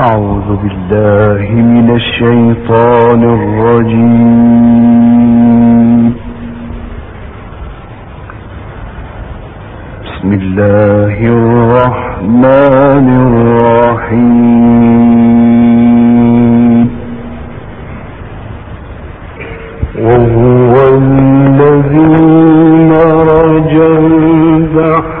أعوذ بالله من الشيطان الرجيم. بسم الله الرحمن الرحيم. وهو الذي مرج البحر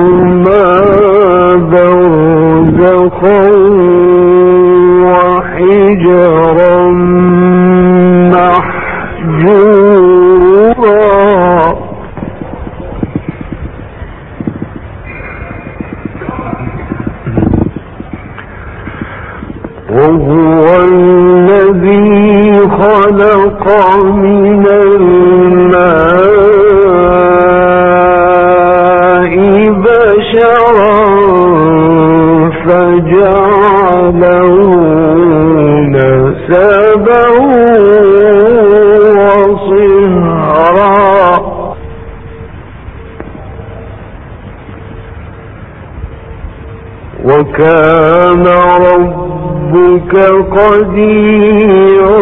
وكان ربك قديرا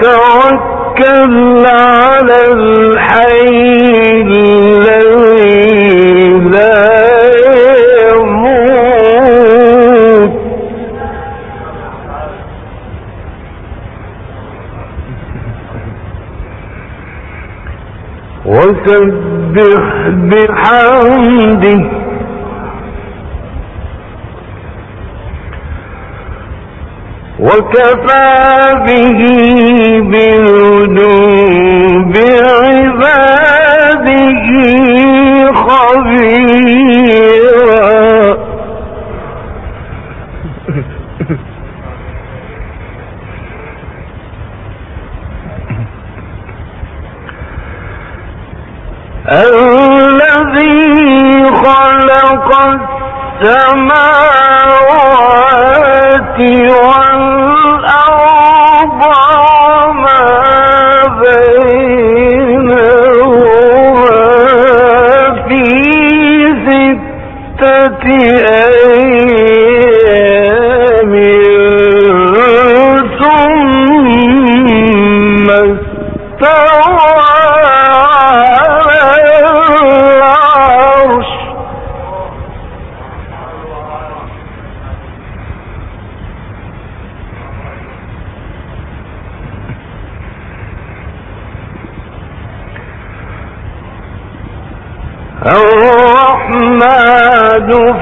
وتوكل على الحي الذي لا يموت. وسبح بحمده وكفى به بذنوب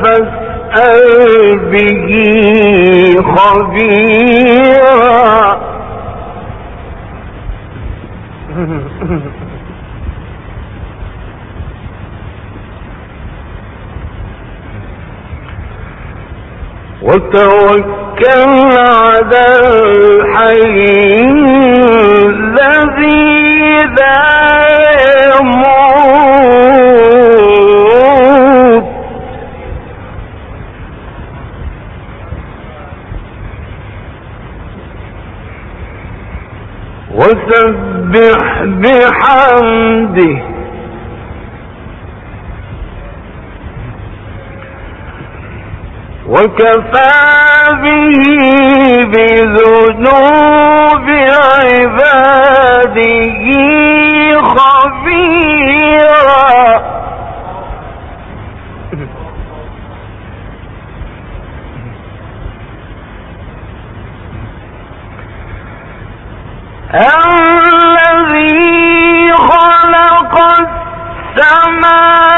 فاسأل به خبيرا. وتوكل على الحي. وسبح بحمده. وكفى به بذنوب عباده خبيرا. الذي خلق السماوات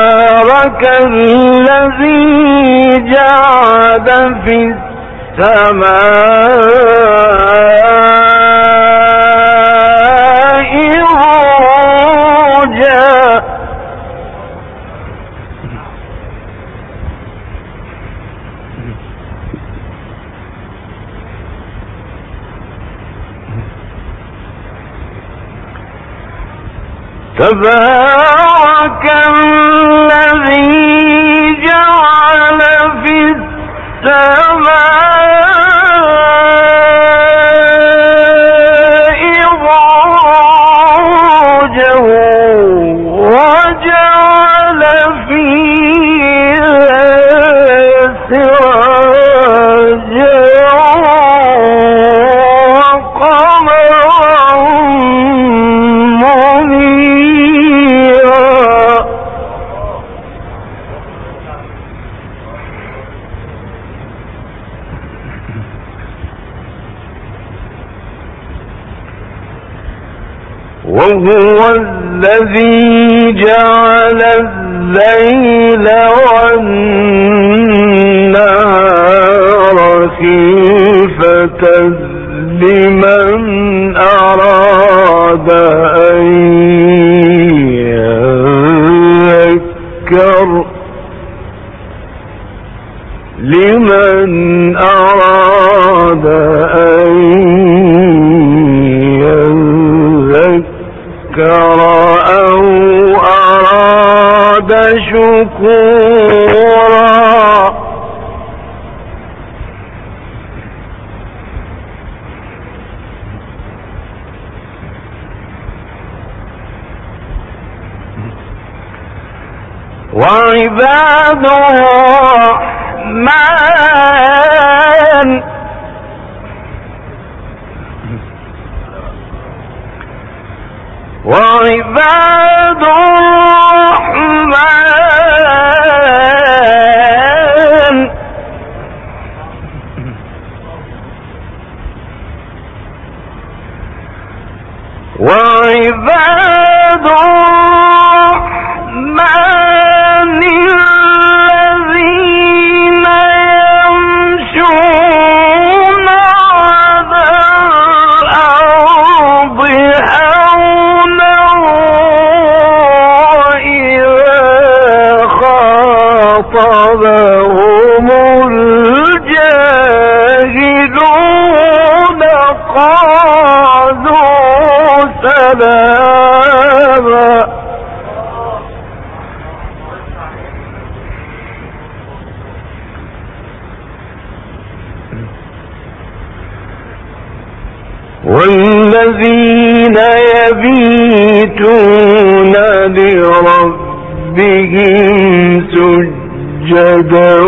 تبارك الذي جعل في السماء روجا تبارك الذي جعل في السماء وهو الذي جعل الليل والنهار خلفة لمن أراد أن يذكر لمن أراد أن شكر أو أراد شكورا. وعباد الرحمن وعباد الرحمن الذين يبيتون لربهم سجدا.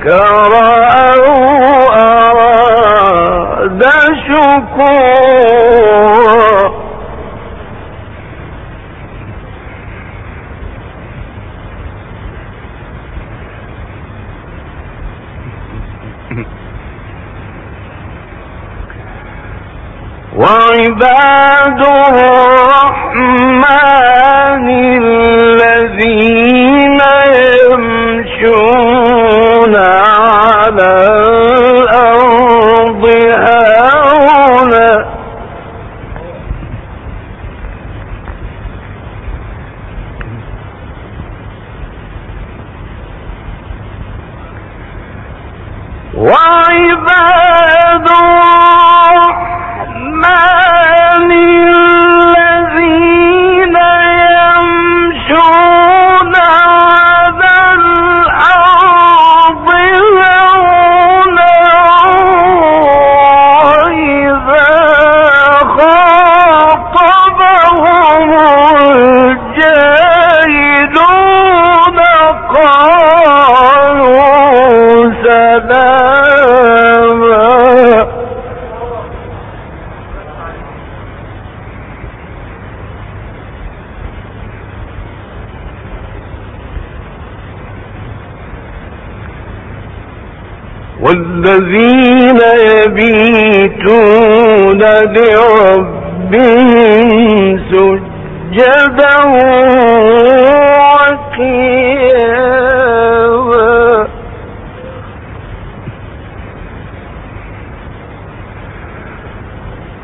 شكر أو أراد شكورا. وعباد الرحمن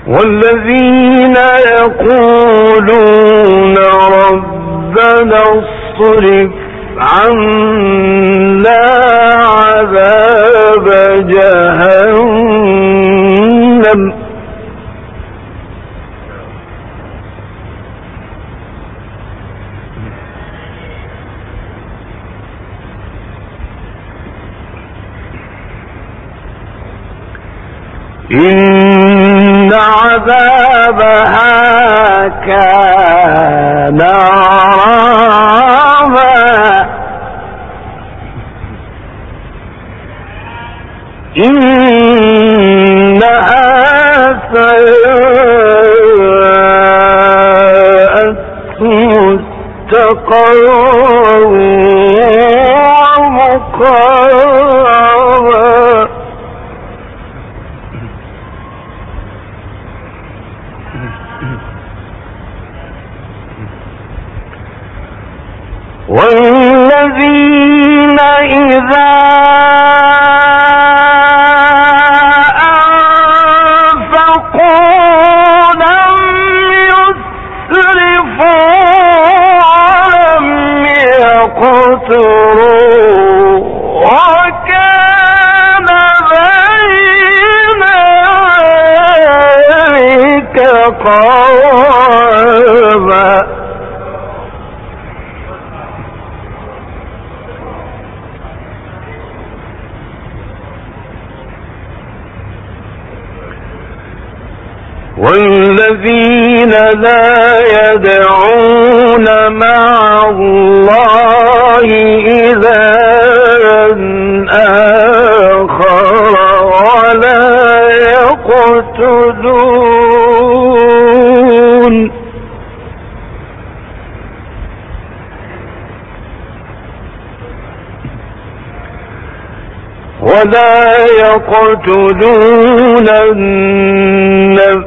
والذين يقولون ربنا اصرف عنا لا يدعون مع الله إذا آخر ولا يقتلون ولا يقتلون النفس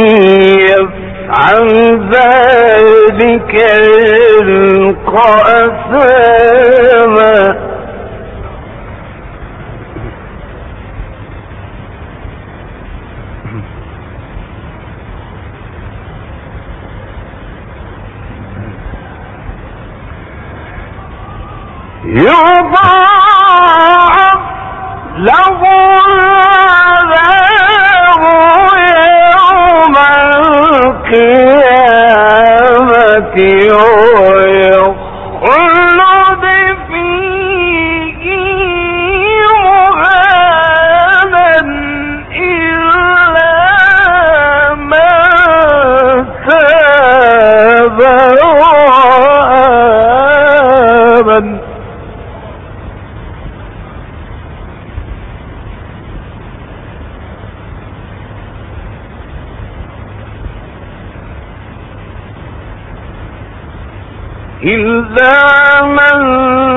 عن ذلك أثاما. إلا من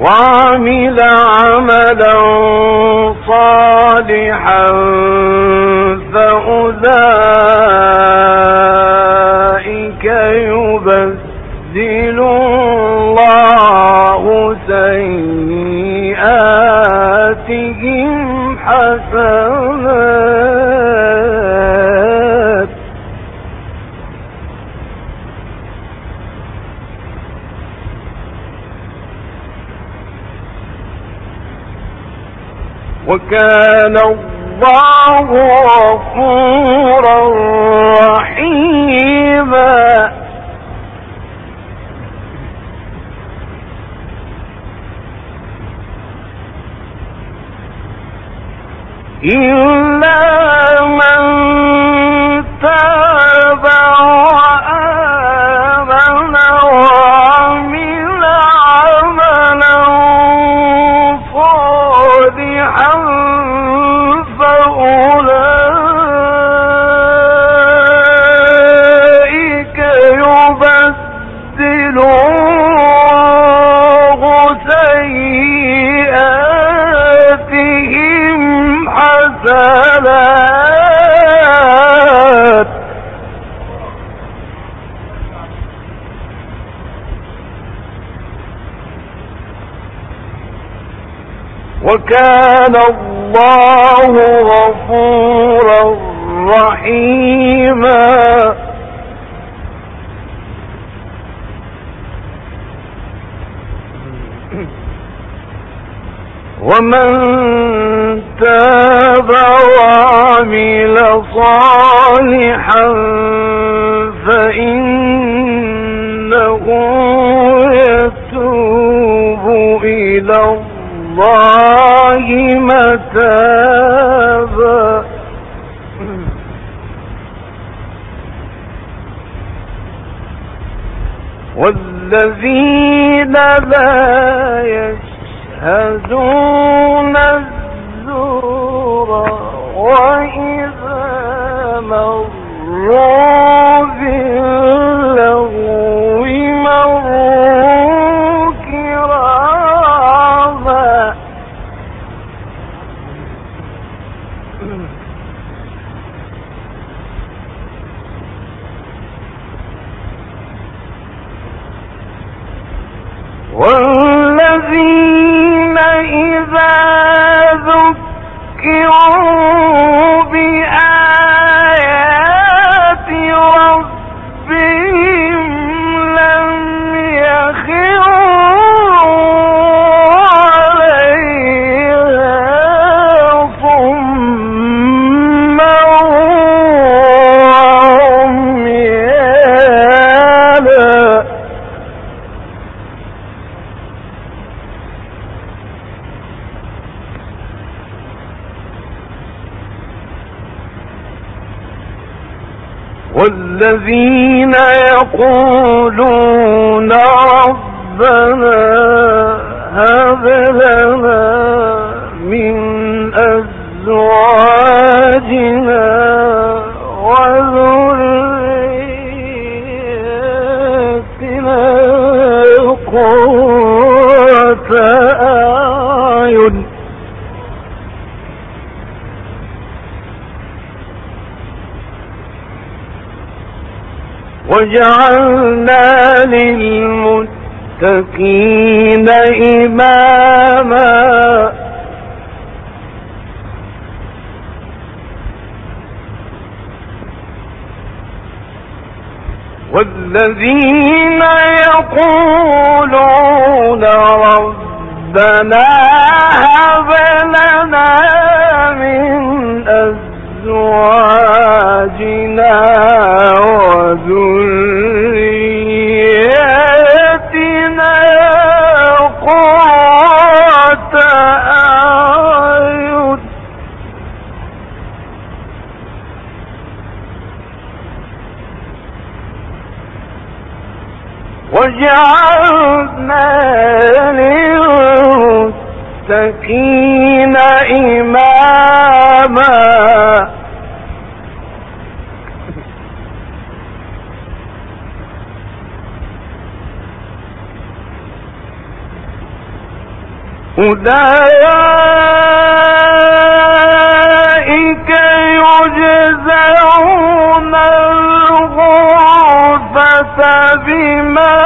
وعمل عملا صالحا فأولئك يبدل الله سيئاتهم حسنات. وكان الله غفورا وكان الله غفورا رحيما. ومن تاب وعمل صالحا فإنه يتوب إلى الله. الله متابا. والذين لا يشهدون الزور وإذا مروا والذين يقولون وجعلنا للمتقين إماما. والذين يقولون ربنا هب لنا من أزواجنا أولئك بما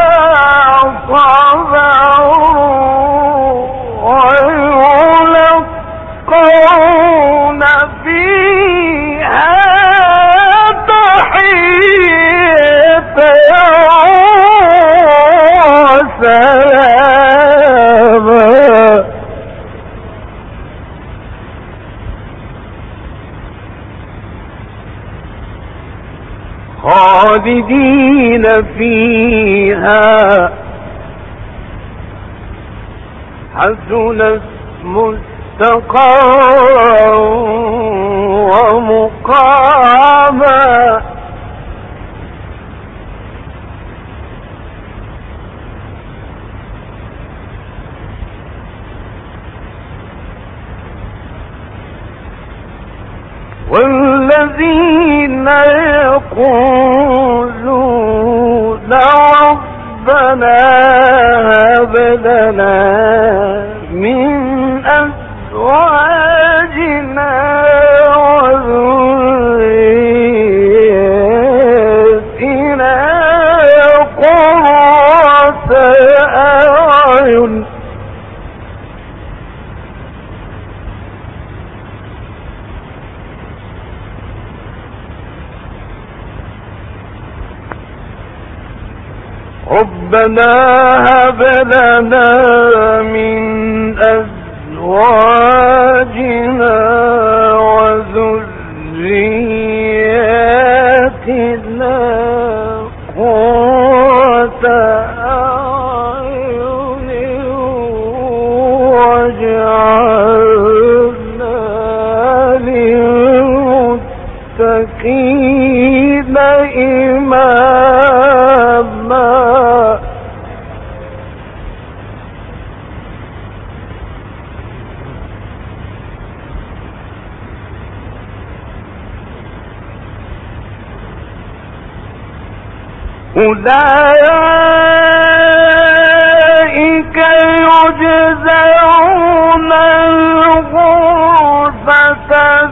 ويلقون فيها تحية وسلاما خالدين فيها. حسنت مستقرا ومقاما. والذين يقولون هب ربنا هب لنا من أزواجنا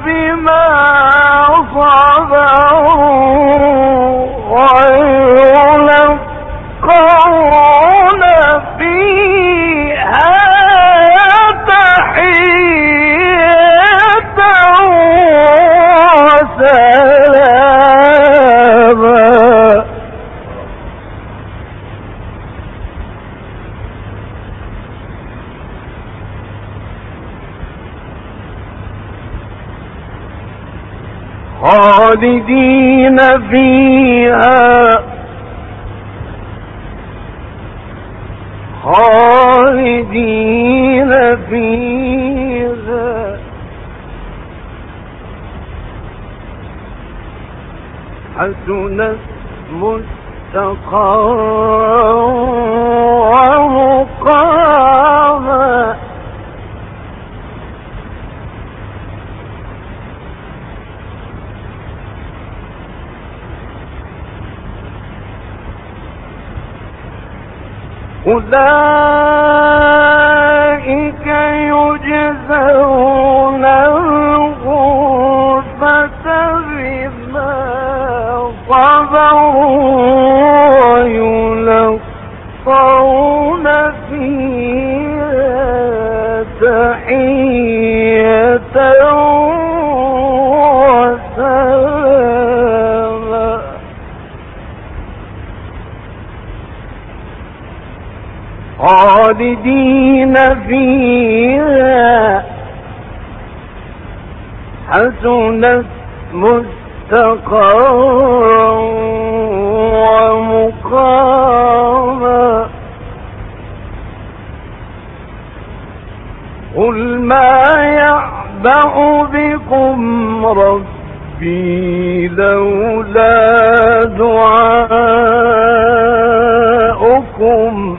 بما خالدين فيها. خالدين فيها. حسنت مستقرا ومقاما أولئك خالدين فيها حسنت مستقرا ومقاما قل ما يعبأ بكم ربي لولا دعاؤكم